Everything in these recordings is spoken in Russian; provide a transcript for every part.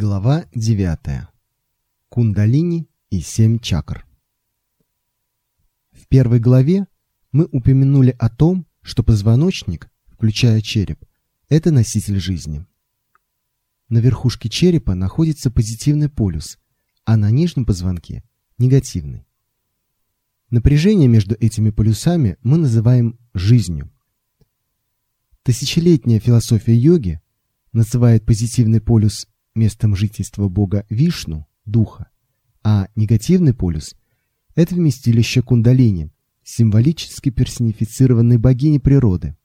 Глава 9. Кундалини и семь чакр. В первой главе мы упомянули о том, что позвоночник, включая череп, это носитель жизни. На верхушке черепа находится позитивный полюс, а на нижнем позвонке – негативный. Напряжение между этими полюсами мы называем жизнью. Тысячелетняя философия йоги называет позитивный полюс местом жительства бога Вишну, духа, а негативный полюс – это вместилище кундалини, символически персонифицированной богини природы.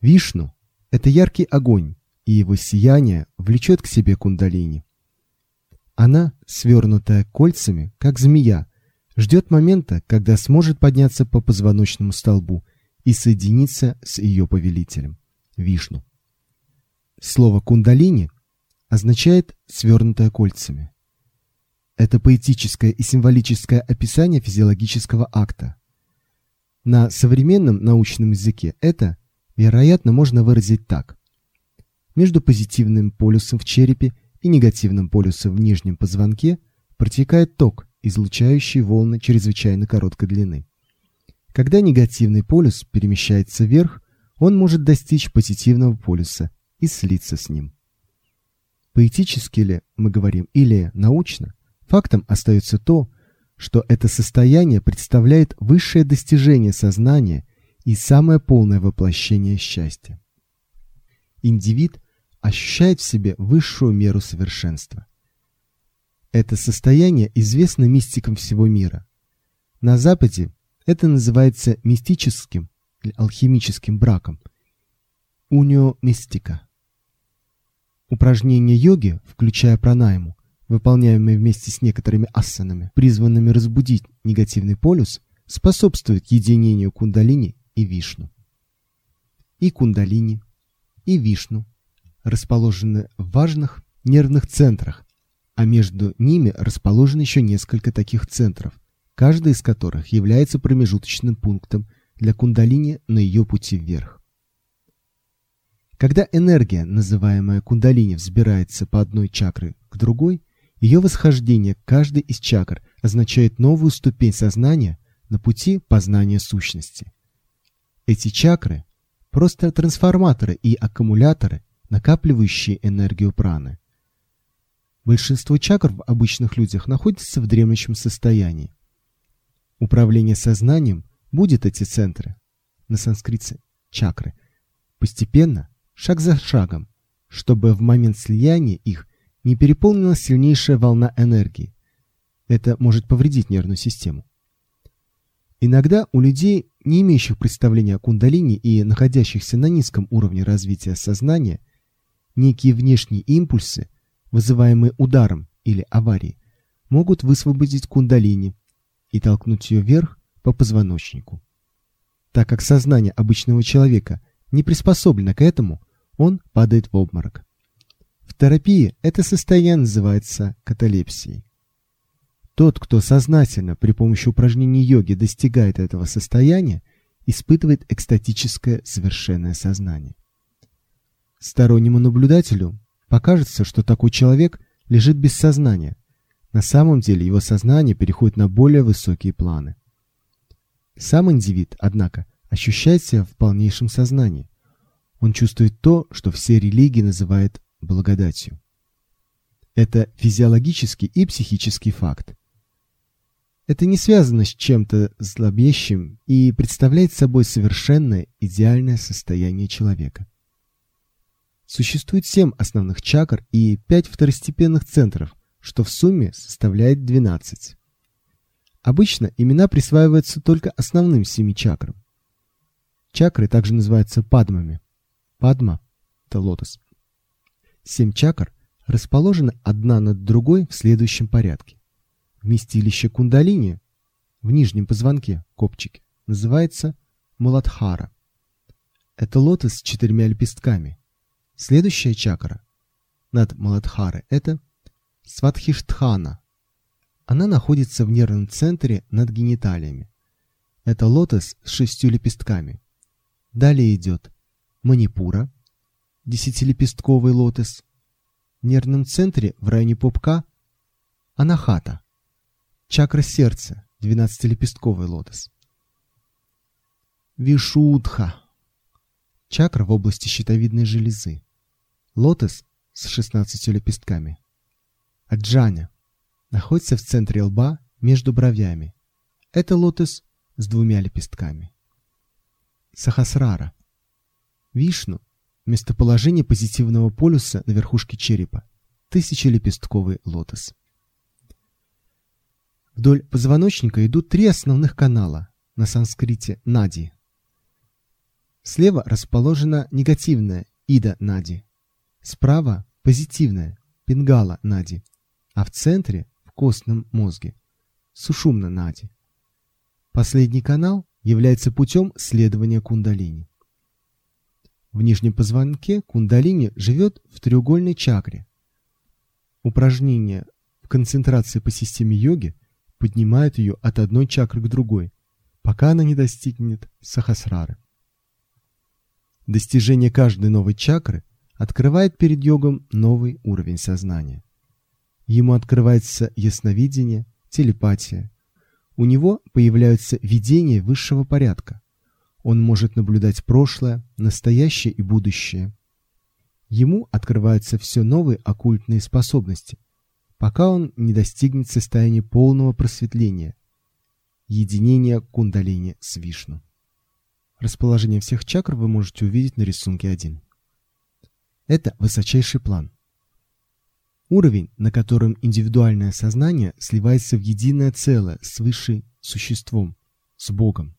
Вишну – это яркий огонь, и его сияние влечет к себе кундалини. Она, свернутая кольцами, как змея, ждет момента, когда сможет подняться по позвоночному столбу и соединиться с ее повелителем – Вишну. Слово «кундалини» означает «свернутое кольцами». Это поэтическое и символическое описание физиологического акта. На современном научном языке это, вероятно, можно выразить так. Между позитивным полюсом в черепе и негативным полюсом в нижнем позвонке протекает ток, излучающий волны чрезвычайно короткой длины. Когда негативный полюс перемещается вверх, он может достичь позитивного полюса и слиться с ним. Поэтически ли мы говорим или научно, фактом остается то, что это состояние представляет высшее достижение сознания и самое полное воплощение счастья. Индивид ощущает в себе высшую меру совершенства. Это состояние известно мистикам всего мира. На Западе это называется мистическим или алхимическим браком – унио мистика. Упражнения йоги, включая пранайму, выполняемые вместе с некоторыми асанами, призванными разбудить негативный полюс, способствуют единению кундалини и вишну. И кундалини, и вишну расположены в важных нервных центрах, а между ними расположено еще несколько таких центров, каждый из которых является промежуточным пунктом для кундалини на ее пути вверх. Когда энергия, называемая кундалини, взбирается по одной чакре к другой, ее восхождение к каждой из чакр означает новую ступень сознания на пути познания сущности. Эти чакры – просто трансформаторы и аккумуляторы, накапливающие энергию праны. Большинство чакр в обычных людях находится в дремлющем состоянии. Управление сознанием будет эти центры, на санскрите – чакры, постепенно шаг за шагом, чтобы в момент слияния их не переполнилась сильнейшая волна энергии. Это может повредить нервную систему. Иногда у людей, не имеющих представления о кундалини и находящихся на низком уровне развития сознания, некие внешние импульсы, вызываемые ударом или аварией, могут высвободить кундалини и толкнуть ее вверх по позвоночнику. Так как сознание обычного человека не приспособлено к этому, он падает в обморок. В терапии это состояние называется каталепсией. Тот, кто сознательно при помощи упражнений йоги достигает этого состояния, испытывает экстатическое совершенное сознание. Стороннему наблюдателю покажется, что такой человек лежит без сознания. На самом деле его сознание переходит на более высокие планы. Сам индивид, однако, ощущает себя в полнейшем сознании. Он чувствует то, что все религии называют благодатью. Это физиологический и психический факт. Это не связано с чем-то зловещим и представляет собой совершенное идеальное состояние человека. Существует семь основных чакр и пять второстепенных центров, что в сумме составляет 12. Обычно имена присваиваются только основным семи чакрам. Чакры также называются падмами. Падма – это лотос. Семь чакр расположены одна над другой в следующем порядке. Вместилище кундалини в нижнем позвонке, копчике, называется Муладхара. Это лотос с четырьмя лепестками. Следующая чакра над Муладхарой – это Сватхиштхана. Она находится в нервном центре над гениталиями. Это лотос с шестью лепестками. Далее идет Манипура, десятилепестковый лотос, В нервном центре в районе пупка анахата. Чакра сердца, 12-лепестковый лотос. Вишудха. Чакра в области щитовидной железы. Лотос с 16 лепестками. Аджаня. Находится в центре лба между бровями. Это лотос с двумя лепестками. Сахасрара. Вишну – местоположение позитивного полюса на верхушке черепа, тысячелепестковый лотос. Вдоль позвоночника идут три основных канала, на санскрите нади. Слева расположена негативная ида нади, справа позитивная пингала нади, а в центре, в костном мозге, сушумна нади. Последний канал является путем следования кундалини. В нижнем позвонке кундалини живет в треугольной чакре. Упражнения в концентрации по системе йоги поднимают ее от одной чакры к другой, пока она не достигнет сахасрары. Достижение каждой новой чакры открывает перед йогом новый уровень сознания. Ему открывается ясновидение, телепатия, у него появляются видения высшего порядка. Он может наблюдать прошлое, настоящее и будущее. Ему открываются все новые оккультные способности, пока он не достигнет состояния полного просветления, единения кундалини с Вишну. Расположение всех чакр вы можете увидеть на рисунке 1. Это высочайший план. Уровень, на котором индивидуальное сознание сливается в единое целое с высшим существом, с Богом.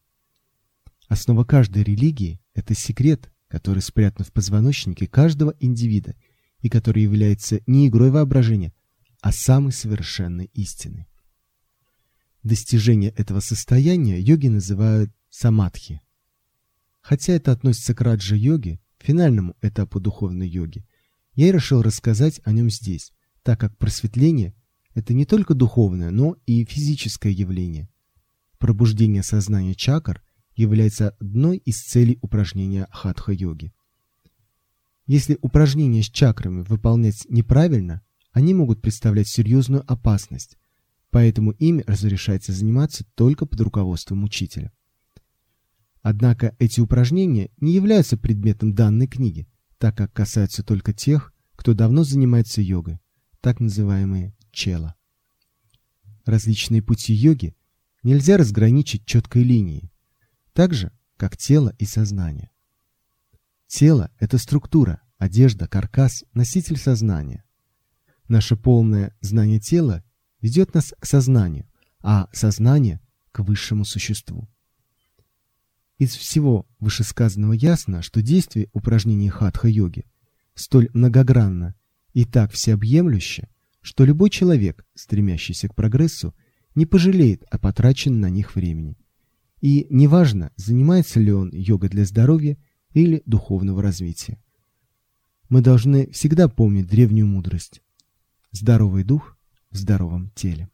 Основа каждой религии – это секрет, который спрятан в позвоночнике каждого индивида и который является не игрой воображения, а самой совершенной истиной. Достижение этого состояния йоги называют самадхи. Хотя это относится к раджа-йоге, финальному этапу духовной йоги, я и решил рассказать о нем здесь, так как просветление – это не только духовное, но и физическое явление. Пробуждение сознания чакр является одной из целей упражнения хатха-йоги. Если упражнения с чакрами выполнять неправильно, они могут представлять серьезную опасность, поэтому ими разрешается заниматься только под руководством учителя. Однако эти упражнения не являются предметом данной книги, так как касаются только тех, кто давно занимается йогой так называемые чела. Различные пути йоги нельзя разграничить четкой линией, так же, как тело и сознание. Тело – это структура, одежда, каркас, носитель сознания. Наше полное знание тела ведет нас к сознанию, а сознание – к высшему существу. Из всего вышесказанного ясно, что действие упражнений хатха-йоги столь многогранно и так всеобъемлюще, что любой человек, стремящийся к прогрессу, не пожалеет о потраченном на них времени. И неважно, занимается ли он йогой для здоровья или духовного развития. Мы должны всегда помнить древнюю мудрость. Здоровый дух в здоровом теле.